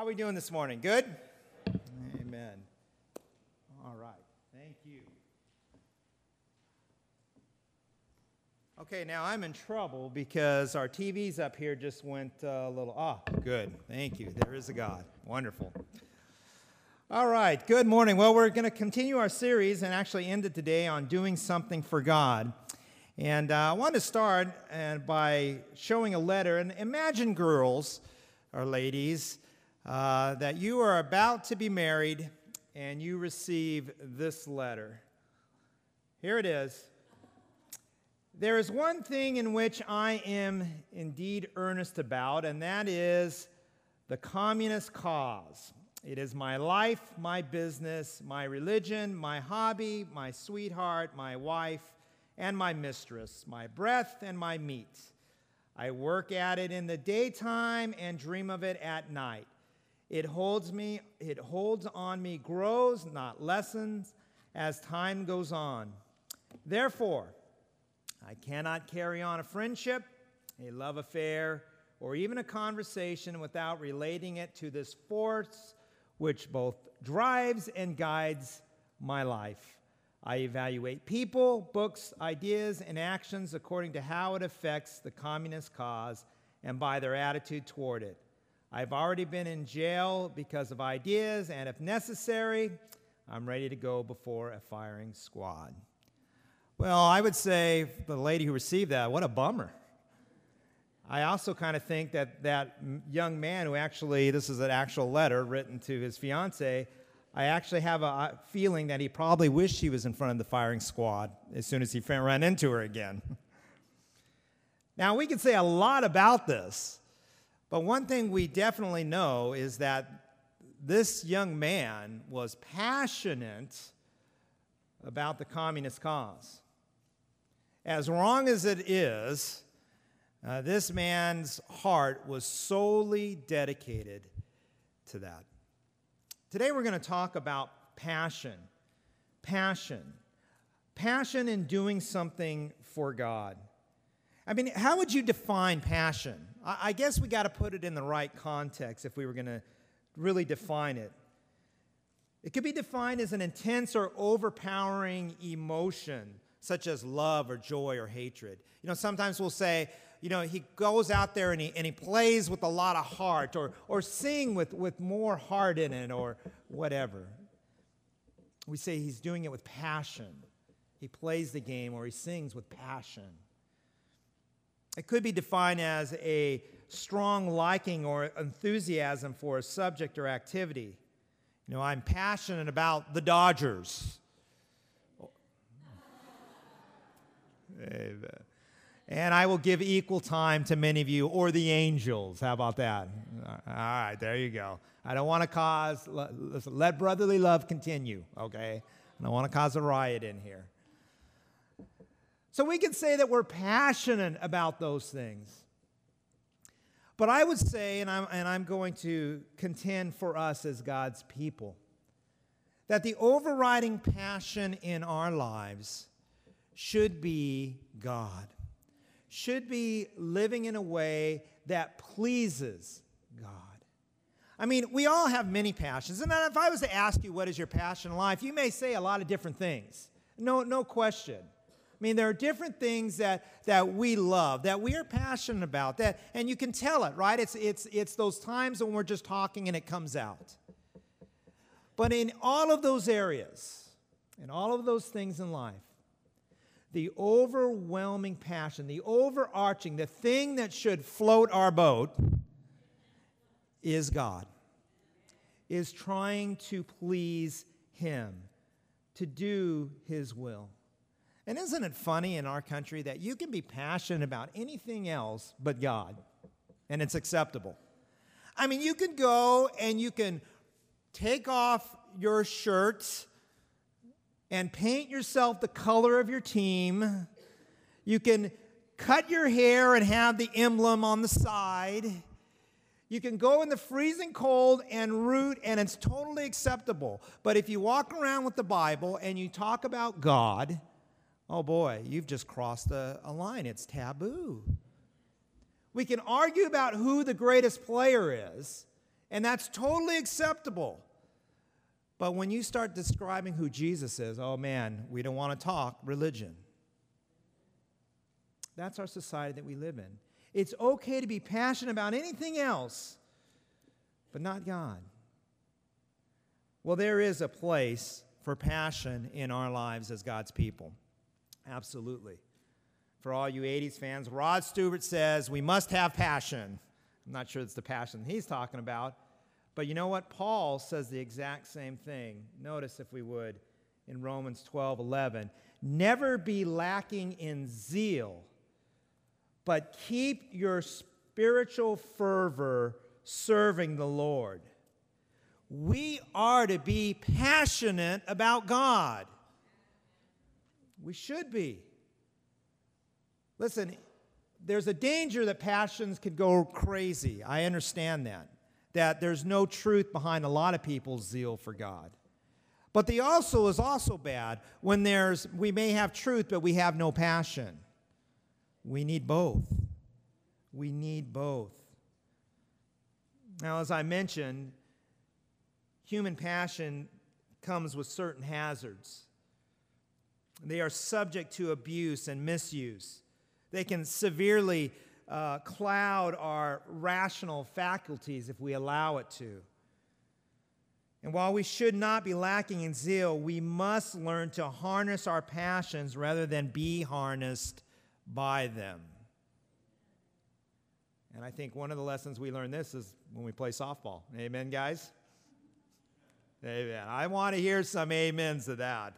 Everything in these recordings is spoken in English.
How are we doing this morning? Good? Amen. All right. Thank you. Okay, now I'm in trouble because our TVs up here just went uh, a little. Ah, good. Thank you. There is a God. Wonderful. All right. Good morning. Well, we're going to continue our series and actually end it today on doing something for God. And uh, I want to start uh, by showing a letter. And imagine, girls or ladies, uh, that you are about to be married and you receive this letter. Here it is. There is one thing in which I am indeed earnest about, and that is the communist cause. It is my life, my business, my religion, my hobby, my sweetheart, my wife, and my mistress, my breath and my meat. I work at it in the daytime and dream of it at night. It holds me, it holds on me, grows, not lessens, as time goes on. Therefore, I cannot carry on a friendship, a love affair, or even a conversation without relating it to this force which both drives and guides my life. I evaluate people, books, ideas, and actions according to how it affects the communist cause and by their attitude toward it. I've already been in jail because of ideas, and if necessary, I'm ready to go before a firing squad. Well, I would say the lady who received that, what a bummer. I also kind of think that that young man who actually, this is an actual letter written to his fiancee, I actually have a feeling that he probably wished he was in front of the firing squad as soon as he ran into her again. now, we could say a lot about this, but one thing we definitely know is that this young man was passionate about the communist cause. As wrong as it is, uh, this man's heart was solely dedicated to that. Today we're going to talk about passion. Passion. Passion in doing something for God. I mean, how would you define passion? I guess we got to put it in the right context if we were going to really define it. It could be defined as an intense or overpowering emotion, such as love or joy or hatred. You know, sometimes we'll say, you know, he goes out there and he, and he plays with a lot of heart or, or sing with, with more heart in it or whatever. We say he's doing it with passion. He plays the game or he sings with passion. It could be defined as a strong liking or enthusiasm for a subject or activity. You know, I'm passionate about the Dodgers. Amen. And I will give equal time to many of you or the angels. How about that? All right, there you go. I don't want to cause, let brotherly love continue, okay? I don't want to cause a riot in here. So we can say that we're passionate about those things. But I would say, and I'm, and I'm going to contend for us as God's people, that the overriding passion in our lives should be God should be living in a way that pleases God. I mean, we all have many passions. And if I was to ask you what is your passion in life, you may say a lot of different things. No, no question. I mean, there are different things that, that we love, that we are passionate about, that, and you can tell it, right? It's, it's, it's those times when we're just talking and it comes out. But in all of those areas, in all of those things in life, the overwhelming passion, the overarching, the thing that should float our boat is God, is trying to please Him, to do His will. And isn't it funny in our country that you can be passionate about anything else but God, and it's acceptable? I mean, you can go and you can take off your shirts and paint yourself the color of your team. You can cut your hair and have the emblem on the side. You can go in the freezing cold and root, and it's totally acceptable. But if you walk around with the Bible and you talk about God, oh boy, you've just crossed a, a line. It's taboo. We can argue about who the greatest player is And that's totally acceptable. But when you start describing who Jesus is, oh man, we don't want to talk religion. That's our society that we live in. It's okay to be passionate about anything else, but not God. Well, there is a place for passion in our lives as God's people. Absolutely. For all you 80s fans, Rod Stewart says we must have passion. I'm not sure it's the passion he's talking about, but you know what? Paul says the exact same thing. Notice, if we would, in Romans 12 11. Never be lacking in zeal, but keep your spiritual fervor serving the Lord. We are to be passionate about God. We should be. Listen, there's a danger that passions could go crazy. I understand that that there's no truth behind a lot of people's zeal for God. But the also is also bad when there's we may have truth but we have no passion. We need both. We need both. Now as I mentioned, human passion comes with certain hazards. They are subject to abuse and misuse. They can severely uh, cloud our rational faculties if we allow it to. And while we should not be lacking in zeal, we must learn to harness our passions rather than be harnessed by them. And I think one of the lessons we learn this is when we play softball. Amen, guys? Amen. I want to hear some amens to that.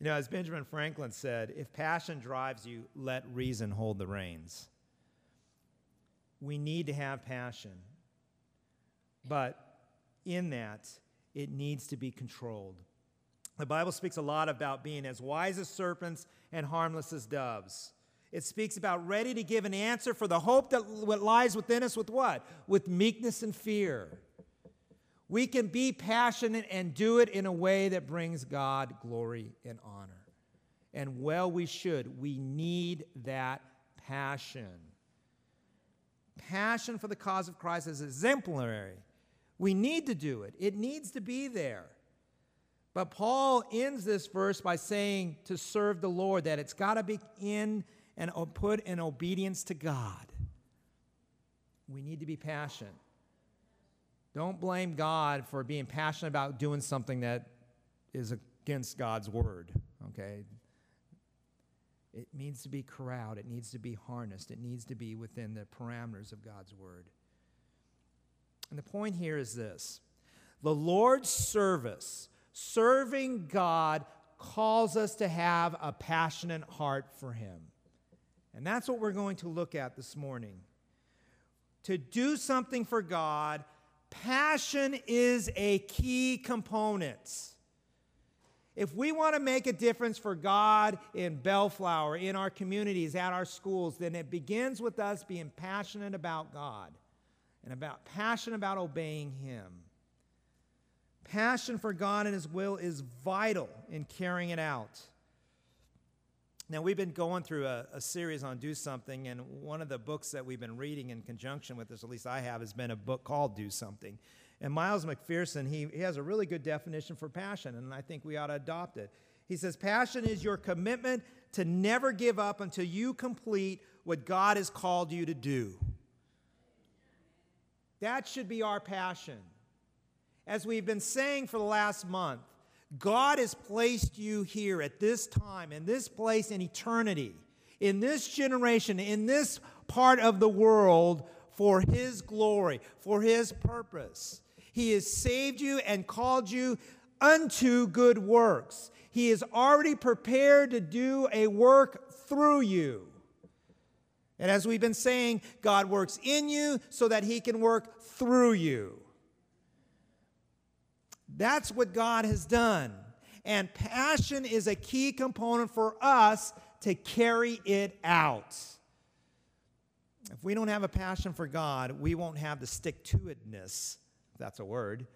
You know, as Benjamin Franklin said, if passion drives you, let reason hold the reins. We need to have passion, but in that, it needs to be controlled. The Bible speaks a lot about being as wise as serpents and harmless as doves. It speaks about ready to give an answer for the hope that lies within us with what? With meekness and fear. We can be passionate and do it in a way that brings God glory and honor. And well, we should. We need that passion. Passion for the cause of Christ is exemplary. We need to do it, it needs to be there. But Paul ends this verse by saying to serve the Lord that it's got to be in and put in obedience to God. We need to be passionate. Don't blame God for being passionate about doing something that is against God's word, okay? It needs to be corralled, it needs to be harnessed, it needs to be within the parameters of God's word. And the point here is this the Lord's service, serving God, calls us to have a passionate heart for Him. And that's what we're going to look at this morning. To do something for God Passion is a key component. If we want to make a difference for God in Bellflower, in our communities, at our schools, then it begins with us being passionate about God and about passion about obeying Him. Passion for God and His will is vital in carrying it out. Now, we've been going through a, a, series on Do Something, and one of the books that we've been reading in conjunction with this, at least I have, has been a book called Do Something. And Miles McPherson, he, he has a really good definition for passion, and I think we ought to adopt it. He says, Passion is your commitment to never give up until you complete what God has called you to do. That should be our passion. As we've been saying for the last month, God has placed you here at this time, in this place, in eternity, in this generation, in this part of the world for His glory, for His purpose. He has saved you and called you unto good works. He is already prepared to do a work through you. And as we've been saying, God works in you so that He can work through you. That's what God has done. And passion is a key component for us to carry it out. If we don't have a passion for God, we won't have the stick to itness, if that's a word,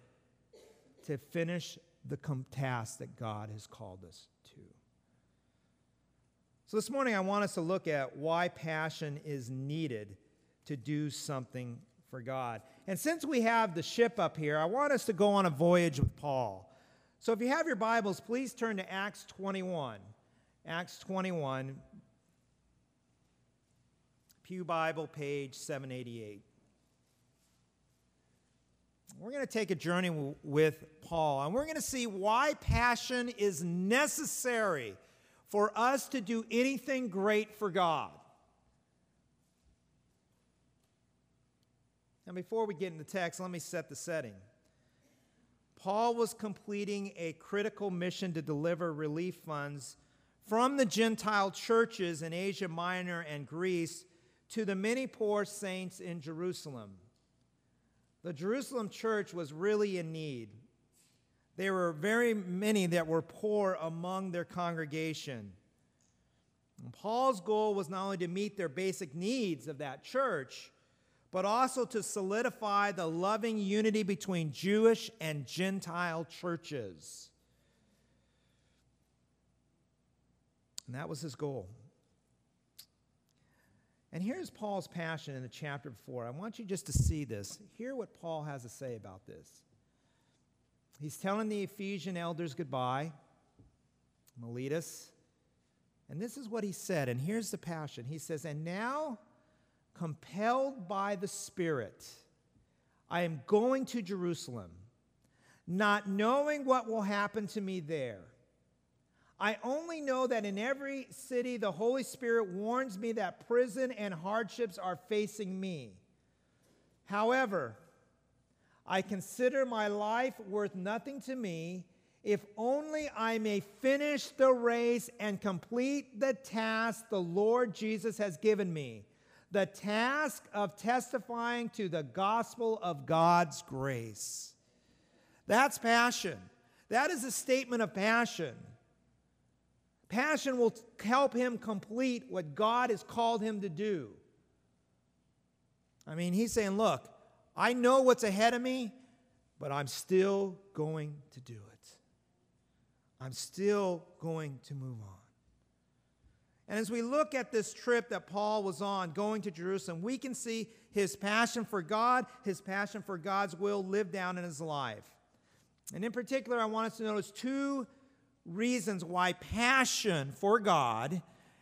to finish the task that God has called us to. So, this morning I want us to look at why passion is needed to do something for God. And since we have the ship up here, I want us to go on a voyage with Paul. So, if you have your Bibles, please turn to Acts 21. Acts 21, Pew Bible, page 788. We're going to take a journey w- with Paul, and we're going to see why passion is necessary for us to do anything great for God. Now, before we get into the text, let me set the setting. Paul was completing a critical mission to deliver relief funds from the Gentile churches in Asia Minor and Greece to the many poor saints in Jerusalem. The Jerusalem church was really in need. There were very many that were poor among their congregation. And Paul's goal was not only to meet their basic needs of that church, but also to solidify the loving unity between Jewish and Gentile churches. And that was his goal. And here's Paul's passion in the chapter before. I want you just to see this. Hear what Paul has to say about this. He's telling the Ephesian elders goodbye, Miletus. And this is what he said. And here's the passion. He says, And now, compelled by the Spirit, I am going to Jerusalem, not knowing what will happen to me there I only know that in every city the Holy Spirit warns me that prison and hardships are facing me. However, I consider my life worth nothing to me if only I may finish the race and complete the task the Lord Jesus has given me the task of testifying to the gospel of God's grace. That's passion. That is a statement of passion. Passion will help him complete what God has called him to do. I mean, he's saying, Look, I know what's ahead of me, but I'm still going to do it. I'm still going to move on. And as we look at this trip that Paul was on, going to Jerusalem, we can see his passion for God, his passion for God's will lived down in his life. And in particular, I want us to notice two reasons why passion for God,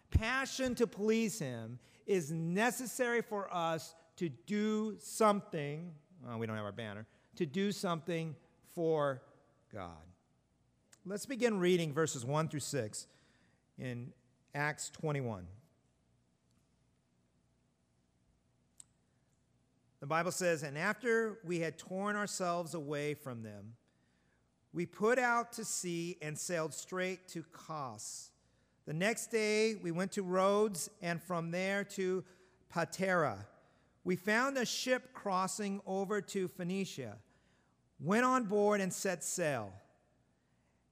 passion to please Him, is necessary for us to do something. Well, we don't have our banner. To do something for God. Let's begin reading verses 1 through 6 in Acts 21. The Bible says, And after we had torn ourselves away from them, we put out to sea and sailed straight to Kos. The next day, we went to Rhodes and from there to Patara. We found a ship crossing over to Phoenicia, went on board, and set sail.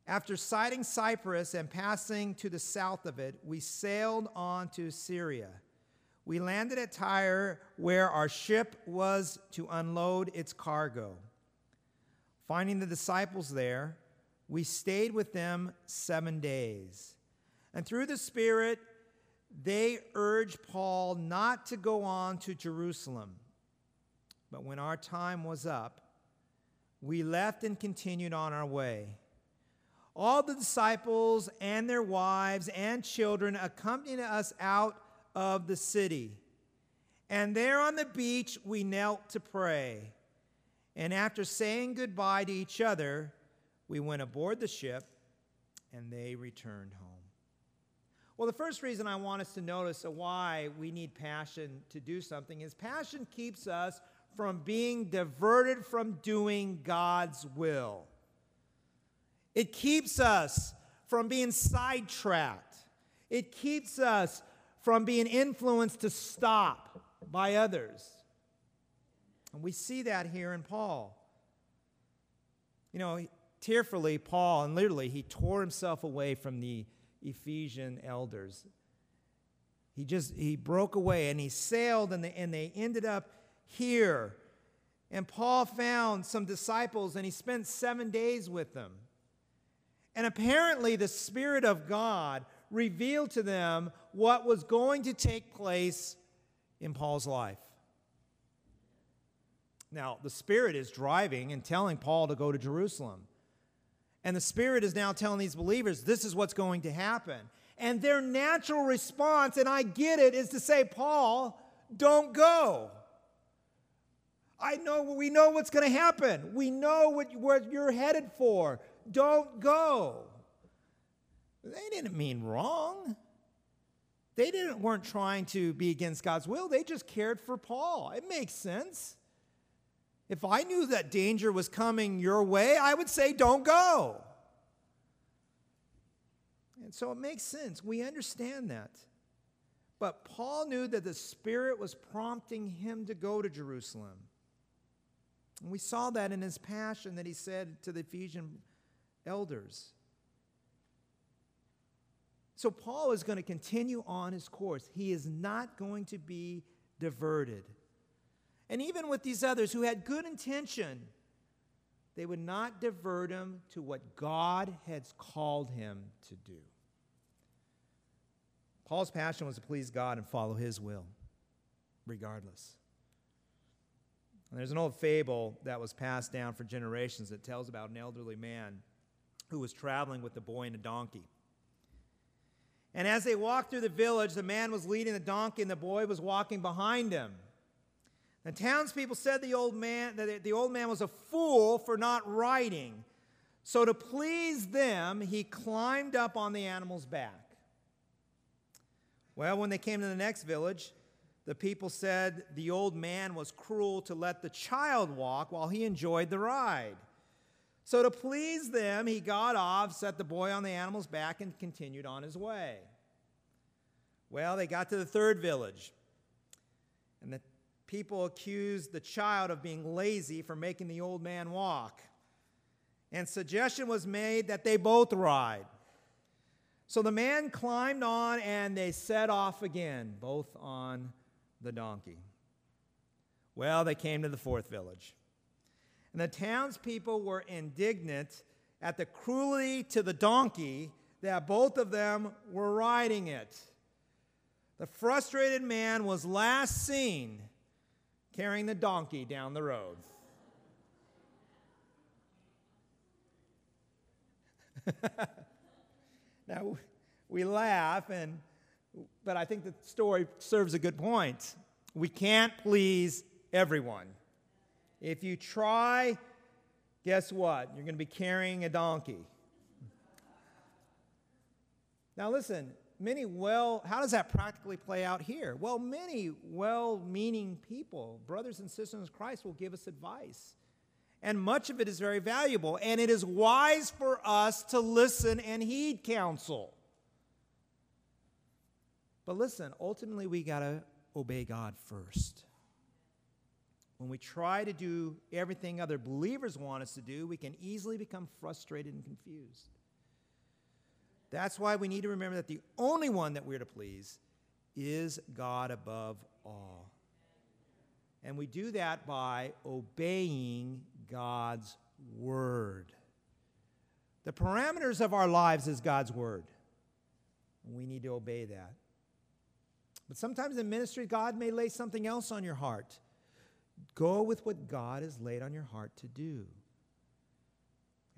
After sighting Cyprus and passing to the south of it, we sailed on to Syria. We landed at Tyre, where our ship was to unload its cargo. Finding the disciples there, we stayed with them seven days. And through the Spirit, they urged Paul not to go on to Jerusalem. But when our time was up, we left and continued on our way. All the disciples and their wives and children accompanied us out of the city. And there on the beach, we knelt to pray. And after saying goodbye to each other, we went aboard the ship and they returned home. Well, the first reason I want us to notice why we need passion to do something is passion keeps us from being diverted from doing God's will. It keeps us from being sidetracked. It keeps us from being influenced to stop by others. And we see that here in Paul. You know, tearfully, Paul, and literally, he tore himself away from the Ephesian elders. He just, he broke away and he sailed and they, and they ended up here. And Paul found some disciples and he spent seven days with them. And apparently, the Spirit of God revealed to them what was going to take place in Paul's life. Now, the Spirit is driving and telling Paul to go to Jerusalem. And the Spirit is now telling these believers this is what's going to happen. And their natural response, and I get it, is to say, Paul, don't go. I know we know what's going to happen. We know what, what you're headed for. Don't go. They didn't mean wrong. They didn't weren't trying to be against God's will. They just cared for Paul. It makes sense. If I knew that danger was coming your way, I would say don't go. And so it makes sense. We understand that. But Paul knew that the Spirit was prompting him to go to Jerusalem. And we saw that in his passion that he said to the Ephesian elders. So Paul is going to continue on his course. He is not going to be diverted. And even with these others who had good intention, they would not divert him to what God has called him to do. Paul's passion was to please God and follow his will, regardless. And there's an old fable that was passed down for generations that tells about an elderly man who was traveling with a boy and a donkey. And as they walked through the village, the man was leading the donkey and the boy was walking behind him. The townspeople said the old man that the old man was a fool for not riding. So to please them, he climbed up on the animal's back. Well, when they came to the next village, the people said the old man was cruel to let the child walk while he enjoyed the ride. So, to please them, he got off, set the boy on the animal's back, and continued on his way. Well, they got to the third village, and the people accused the child of being lazy for making the old man walk. And suggestion was made that they both ride. So the man climbed on and they set off again, both on the donkey. Well, they came to the fourth village. And the townspeople were indignant at the cruelty to the donkey that both of them were riding it. The frustrated man was last seen carrying the donkey down the road. now, we laugh and but I think the story serves a good point. We can't please everyone. If you try, guess what? You're going to be carrying a donkey. Now, listen, many well, how does that practically play out here? Well, many well meaning people, brothers and sisters in Christ, will give us advice. And much of it is very valuable. And it is wise for us to listen and heed counsel. But listen, ultimately, we got to obey God first. When we try to do everything other believers want us to do, we can easily become frustrated and confused. That's why we need to remember that the only one that we're to please is God above all. And we do that by obeying God's word. The parameters of our lives is God's word. We need to obey that. But sometimes in ministry, God may lay something else on your heart. Go with what God has laid on your heart to do.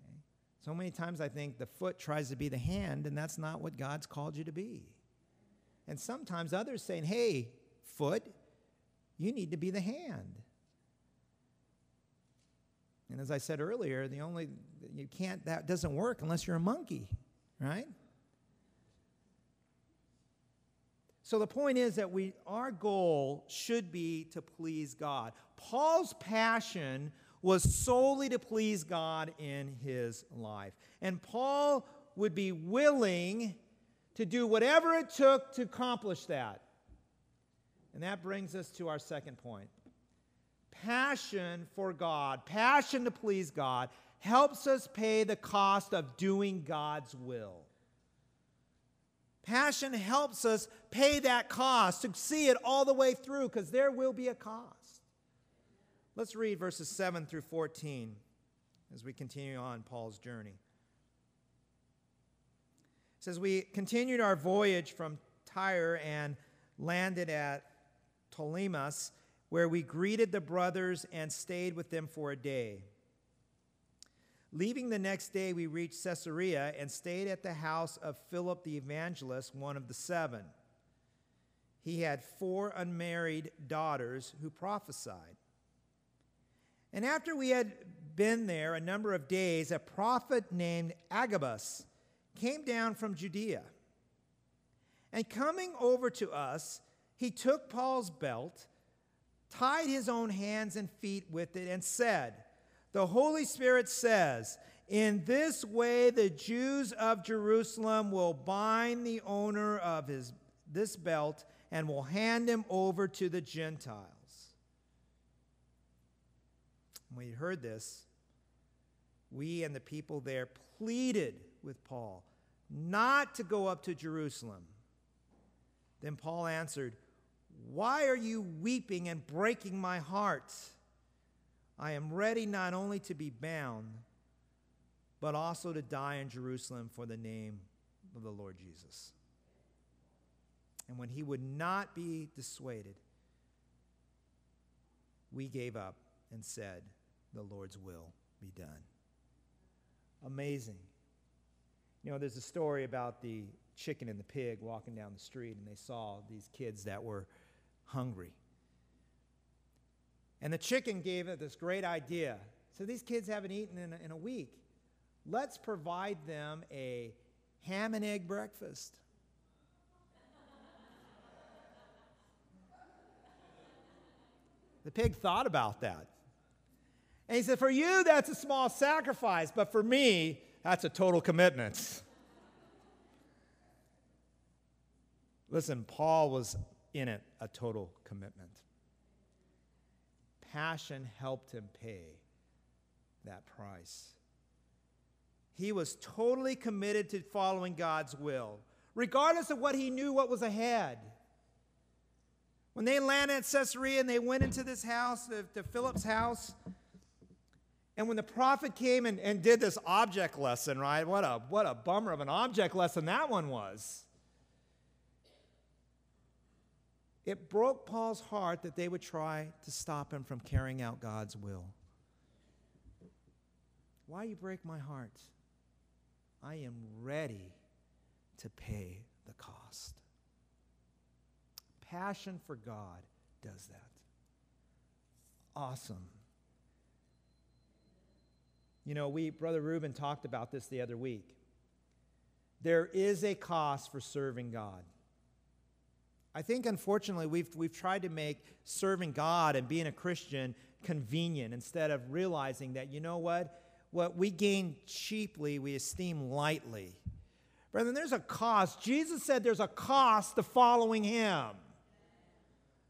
Okay? So many times I think the foot tries to be the hand, and that's not what God's called you to be. And sometimes others saying, hey, foot, you need to be the hand. And as I said earlier, the only you can't that doesn't work unless you're a monkey, right? So the point is that we, our goal should be to please God. Paul's passion was solely to please God in his life. And Paul would be willing to do whatever it took to accomplish that. And that brings us to our second point. Passion for God, passion to please God, helps us pay the cost of doing God's will. Passion helps us pay that cost, to see it all the way through, because there will be a cost. Let's read verses 7 through 14 as we continue on Paul's journey. It says, We continued our voyage from Tyre and landed at Ptolemais, where we greeted the brothers and stayed with them for a day. Leaving the next day, we reached Caesarea and stayed at the house of Philip the evangelist, one of the seven. He had four unmarried daughters who prophesied. And after we had been there a number of days, a prophet named Agabus came down from Judea. And coming over to us, he took Paul's belt, tied his own hands and feet with it, and said, The Holy Spirit says, In this way the Jews of Jerusalem will bind the owner of his, this belt and will hand him over to the Gentiles. When we heard this, we and the people there pleaded with Paul not to go up to Jerusalem. Then Paul answered, Why are you weeping and breaking my heart? I am ready not only to be bound, but also to die in Jerusalem for the name of the Lord Jesus. And when he would not be dissuaded, we gave up and said, The Lord's will be done. Amazing. You know, there's a story about the chicken and the pig walking down the street, and they saw these kids that were hungry. And the chicken gave it this great idea. So these kids haven't eaten in a, in a week. Let's provide them a ham and egg breakfast. the pig thought about that. And he said, For you, that's a small sacrifice, but for me, that's a total commitment. Listen, Paul was in it a total commitment. Passion helped him pay that price. He was totally committed to following God's will, regardless of what he knew what was ahead. When they landed at Caesarea and they went into this house, to Philip's house, and when the prophet came and, and did this object lesson, right? What a, what a bummer of an object lesson that one was. It broke Paul's heart that they would try to stop him from carrying out God's will. Why you break my heart? I am ready to pay the cost. Passion for God does that. Awesome. You know, we, Brother Reuben talked about this the other week. There is a cost for serving God. I think, unfortunately, we've, we've tried to make serving God and being a Christian convenient instead of realizing that, you know what? What we gain cheaply, we esteem lightly. Brethren, there's a cost. Jesus said there's a cost to following Him.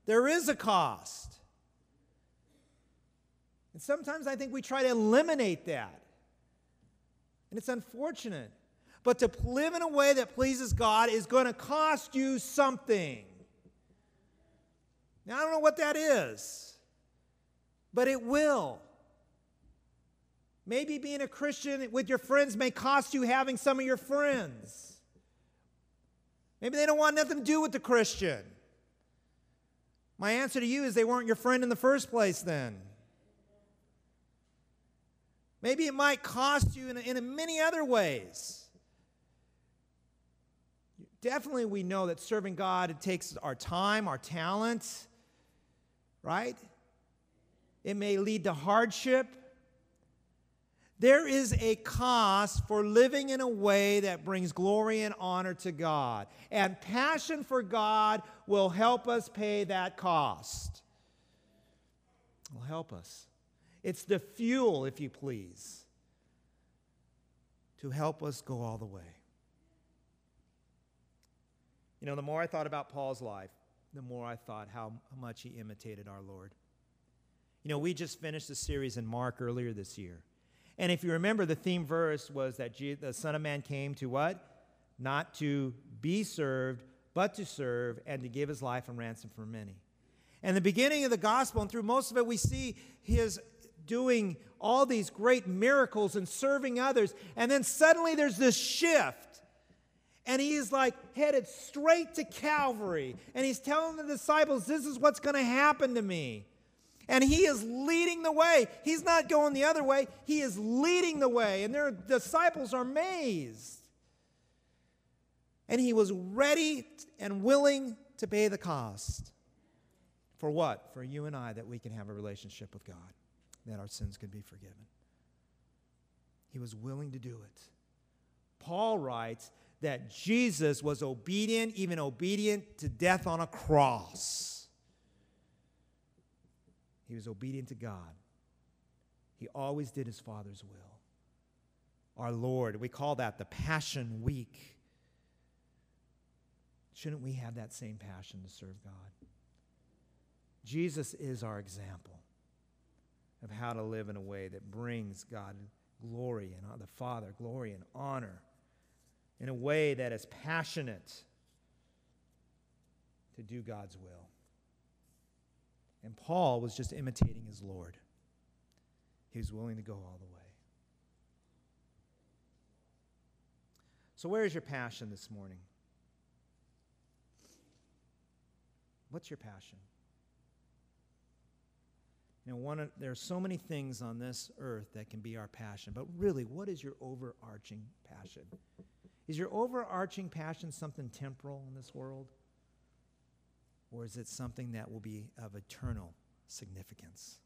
There is a cost. And sometimes I think we try to eliminate that. And it's unfortunate. But to live in a way that pleases God is going to cost you something. Now, I don't know what that is, but it will. Maybe being a Christian with your friends may cost you having some of your friends. Maybe they don't want nothing to do with the Christian. My answer to you is they weren't your friend in the first place then. Maybe it might cost you in, in many other ways. Definitely, we know that serving God it takes our time, our talent, right? It may lead to hardship. There is a cost for living in a way that brings glory and honor to God. And passion for God will help us pay that cost. It will help us. It's the fuel, if you please, to help us go all the way. You know, the more I thought about Paul's life, the more I thought how much he imitated our Lord. You know, we just finished a series in Mark earlier this year. And if you remember, the theme verse was that the Son of Man came to what? Not to be served, but to serve and to give his life a ransom for many. And the beginning of the gospel, and through most of it, we see his doing all these great miracles and serving others. And then suddenly there's this shift. And he is like headed straight to Calvary. And he's telling the disciples, This is what's going to happen to me. And he is leading the way. He's not going the other way, he is leading the way. And their disciples are amazed. And he was ready and willing to pay the cost. For what? For you and I, that we can have a relationship with God, that our sins can be forgiven. He was willing to do it. Paul writes that Jesus was obedient, even obedient to death on a cross. He was obedient to God. He always did his Father's will. Our Lord, we call that the Passion Week. Shouldn't we have that same passion to serve God? Jesus is our example of how to live in a way that brings God glory and the Father glory and honor in a way that is passionate to do God's will. And Paul was just imitating his Lord. He was willing to go all the way. So, where is your passion this morning? What's your passion? You know, one of, there are so many things on this earth that can be our passion, but really, what is your overarching passion? Is your overarching passion something temporal in this world? Or is it something that will be of eternal significance,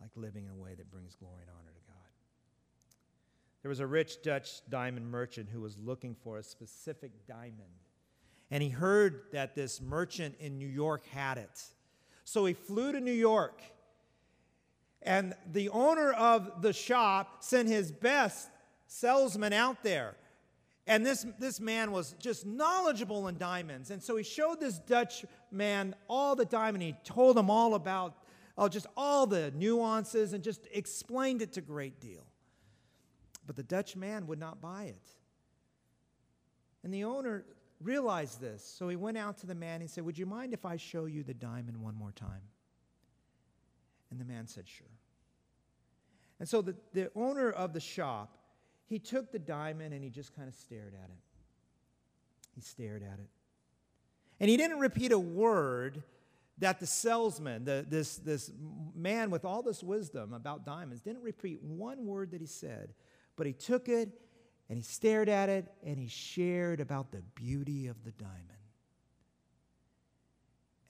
like living in a way that brings glory and honor to God? There was a rich Dutch diamond merchant who was looking for a specific diamond. And he heard that this merchant in New York had it. So he flew to New York and the owner of the shop sent his best salesman out there. And this, this man was just knowledgeable in diamonds. And so he showed this Dutch man all the diamond. He told him all about oh, just all the nuances and just explained it to great deal. But the Dutch man would not buy it. And the owner realized this. So he went out to the man and said, Would you mind if I show you the diamond one more time? And the man said, Sure. And so the, the owner of the shop, he took the diamond and he just kind of stared at it. He stared at it. And he didn't repeat a word that the salesman, the, this, this man with all this wisdom about diamonds, didn't repeat one word that he said, but he took it and he stared at it and he shared about the beauty of the diamond.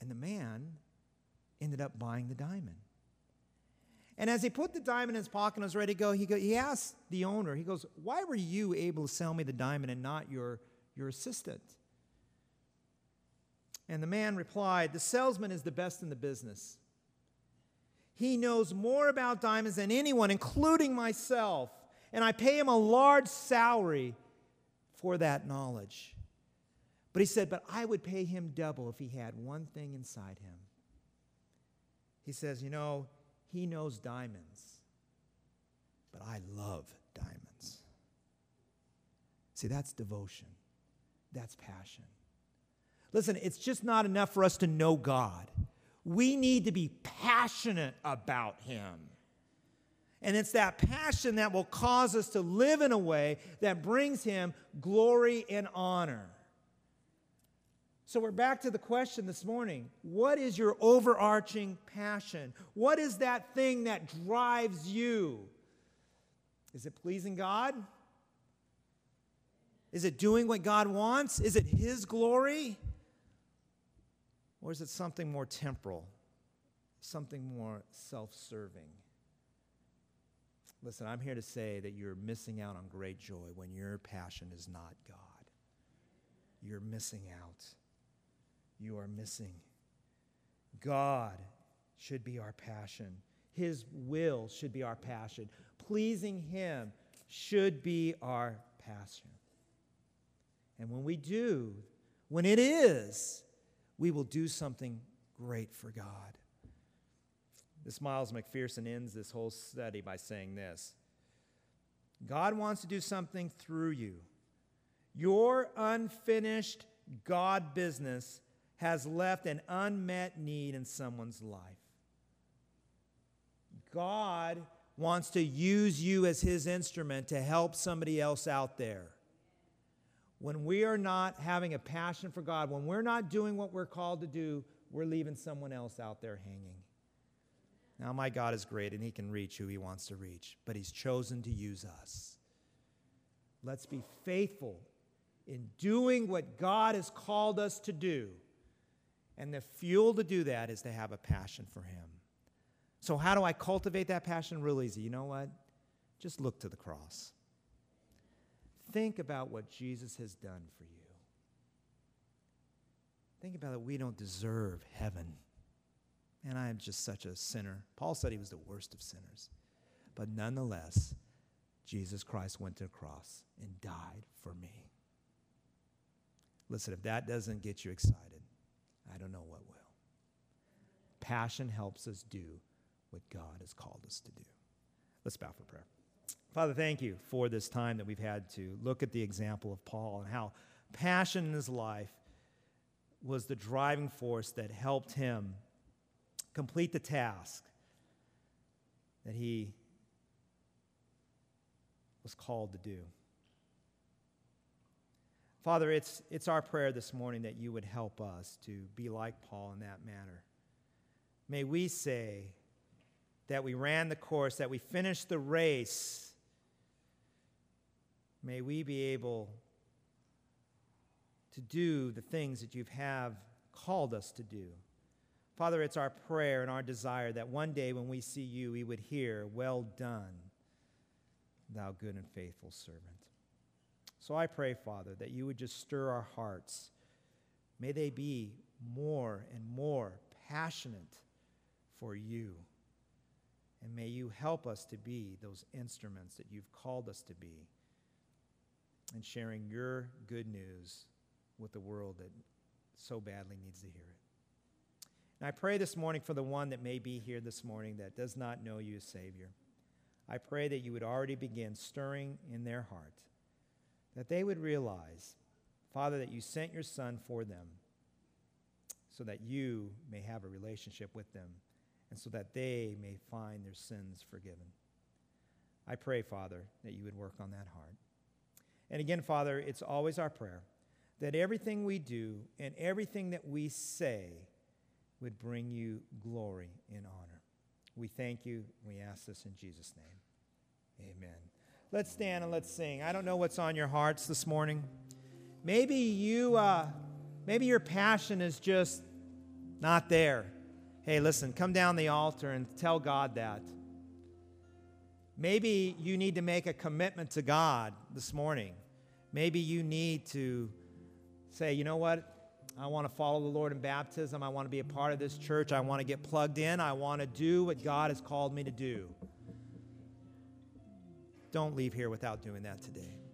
And the man ended up buying the diamond. And as he put the diamond in his pocket and was ready to go, he, go, he asked the owner, he goes, Why were you able to sell me the diamond and not your, your assistant? And the man replied, The salesman is the best in the business. He knows more about diamonds than anyone, including myself, and I pay him a large salary for that knowledge. But he said, But I would pay him double if he had one thing inside him. He says, You know, he knows diamonds, but I love diamonds. See, that's devotion, that's passion. Listen, it's just not enough for us to know God. We need to be passionate about Him. And it's that passion that will cause us to live in a way that brings Him glory and honor. So we're back to the question this morning What is your overarching passion? What is that thing that drives you? Is it pleasing God? Is it doing what God wants? Is it His glory? Or is it something more temporal, something more self serving? Listen, I'm here to say that you're missing out on great joy when your passion is not God. You're missing out you are missing. God should be our passion. His will should be our passion. Pleasing Him should be our passion. And when we do, when it is, we will do something great for God. This Miles McPherson ends this whole study by saying this God wants to do something through you. Your unfinished God business has left an unmet need in someone's life. God wants to use you as his instrument to help somebody else out there. when we are not having a passion for God, when we're not doing what we're called to do, we're leaving someone else out there hanging. Now, my God is great and He can reach who He wants to reach, but He's chosen to use us. Let's be faithful in doing what God has called us to do. And the fuel to do that is to have a passion for Him. So, how do I cultivate that passion? Real easy. You know what? Just look to the cross. Think about what Jesus has done for you. Think about that we don't deserve heaven. And I am just such a sinner. Paul said he was the worst of sinners. But nonetheless, Jesus Christ went to the cross and died for me. Listen, if that doesn't get you excited, I don't know what will. Passion helps us do what God has called us to do. Let's bow for prayer. Father, thank you for this time that we've had to look at the example of Paul and how passion in his life was the driving force that helped him complete the task that he was called to do. Father, it's, it's our prayer this morning that you would help us to be like Paul in that manner. May we say that we ran the course, that we finished the race. May we be able to do the things that you have called us to do. Father, it's our prayer and our desire that one day when we see you, we would hear, Well done, thou good and faithful servant. So I pray, Father, that you would just stir our hearts. May they be more and more passionate for you. And may you help us to be those instruments that you've called us to be in sharing your good news with the world that so badly needs to hear it. And I pray this morning for the one that may be here this morning that does not know you as Savior. I pray that you would already begin stirring in their heart that they would realize, Father, that you sent your Son for them so that you may have a relationship with them and so that they may find their sins forgiven. I pray, Father, that you would work on that heart. And again, Father, it's always our prayer that everything we do and everything that we say would bring you glory and honor. We thank you. We ask this in Jesus' name. Amen. Let's stand and let's sing. I don't know what's on your hearts this morning. Maybe you, uh, maybe your passion is just not there. Hey, listen, come down the altar and tell God that. Maybe you need to make a commitment to God this morning. Maybe you need to say, you know what? I want to follow the Lord in baptism. I want to be a part of this church. I want to get plugged in. I want to do what God has called me to do. Don't leave here without doing that today.